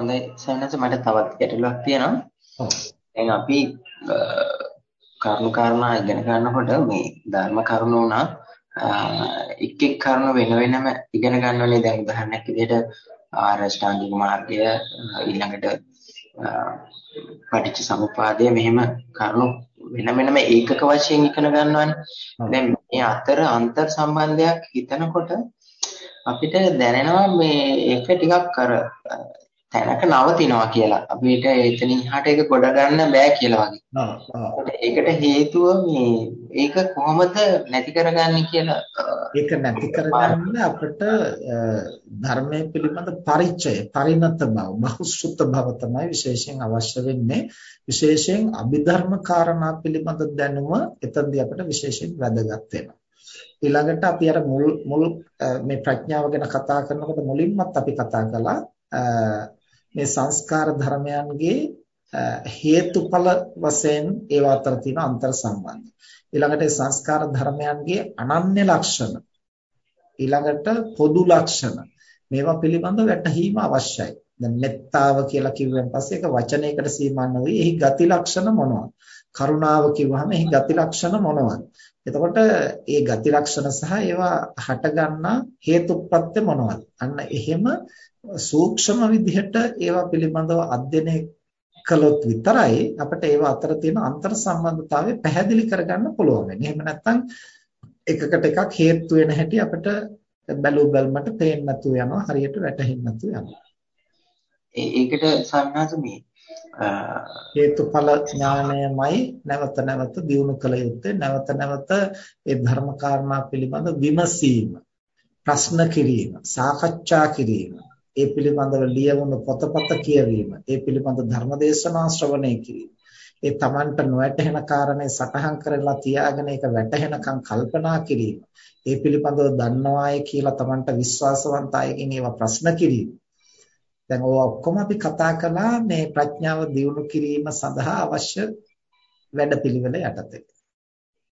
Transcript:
හොඳයි. සයනස මට තවත් ගැටලුවක් තියෙනවා. දැන් අපි කරුණු කාරණා ඉගෙන ගන්නකොට මේ ධර්ම කරුණු උනා එක් එක් කරුණු වෙන වෙනම ඉගෙන ගන්නවනේ. දැන් උදාහරණයක් විදිහට ආරෂ්ඨාංගික මාර්ගය ඊළඟට පටිච්ච සමුප්පාදය මෙහෙම කරුණු වෙන වෙනම ඒකක වශයෙන් ඉගෙන ගන්නවනේ. දැන් මේ අතර අන්තර් සම්බන්ධයක් හිතනකොට අපිට දැනෙනවා මේ ඒක ටිකක් අර තැනක නවතිනවා කියලා. අපිට එතනින් එහාට ඒක ගොඩ ගන්න බෑ කියලා වගේ. ඒකට හේතුව මේ ඒක කොහොමද නැති කරගන්නේ කියලා. ඒක නැති කරගන්න අපිට ධර්මයේ පිළිබඳ පරිචය, පරිණත බව, බහුසුත බව තමයි විශේෂයෙන් අවශ්‍ය වෙන්නේ. විශේෂයෙන් අභිධර්ම කාරණා පිළිබඳ දැනුම එතනදී අපිට විශේෂයෙන් වැදගත් වෙනවා. ඊළඟට අපි අර මුල් මුල් මේ ප්‍රඥාව ගැන කතා කරනකොට මුලින්මත් අපි කතා කළා මේ සංස්කාර ධර්මයන්ගේ හේතුඵල වශයෙන් ඒවා අතර තියෙන අන්තර් සම්බන්ධය. ඊළඟට සංස්කාර ධර්මයන්ගේ අනන්‍ය ලක්ෂණ ඊළඟට පොදු ලක්ෂණ මේවා පිළිබඳව වැටහීම අවශ්‍යයි. දැන් මෙත්තාව කියලා කිව්වන් පස්සේ ඒක වචනයකට සීමා නොවි. එහි ගති ලක්ෂණ මොනවද? කරුණාව කිව්වහම එහි ගති ලක්ෂණ මොනවද? එතකොට ඒ ගති ලක්ෂණ සහ ඒවා හටගන්නා හේතුප්‍රත්‍ය මොනවද? අන්න එහෙම සූක්ෂම විදිහට ඒවා පිළිබඳව අධ්‍යයනය කළොත් විතරයි අපිට ඒවා අතර තියෙන අන්තර් සම්බන්ධතාවය පැහැදිලි කරගන්න පුළුවන් වෙන්නේ. එහෙම නැත්නම් එකකට එකක් හේතු වෙන හැටි අපිට බැලු බැලමට පේන්න නැතුව යනවා හරියට වැටහෙන්න නැතුව යනවා. ඒකට සම්මාස මේ හේතුඵල ඥානයමයි නැවත නැවත දියුණු කළ යුත්තේ. නැවත නැවත ඒ ධර්ම කාරණා පිළිබඳ විමසීම ප්‍රශ්න කිරීම සාකච්ඡා කිරීම ඒ පිළිබඳව ලියවුණු පොතපත කියවීම, ඒ පිළිබඳ ධර්මදේශනා ශ්‍රවණය කිරීම, ඒ Tamanට නොවැටහෙන කාරණේ සටහන් කරලා තියාගෙන ඒක වැටහෙනකම් කල්පනා කිරීම, ඒ පිළිබඳව දන්නවාය කියලා Tamanට විශ්වාසවන්ත අයගෙන් ඒවා ප්‍රශ්න කිරීම. දැන් ඕවා ඔක්කොම අපි කතා කළා මේ ප්‍රඥාව දියුණු කිරීම සඳහා අවශ්‍ය වැඩපිළිවෙල යටතේ.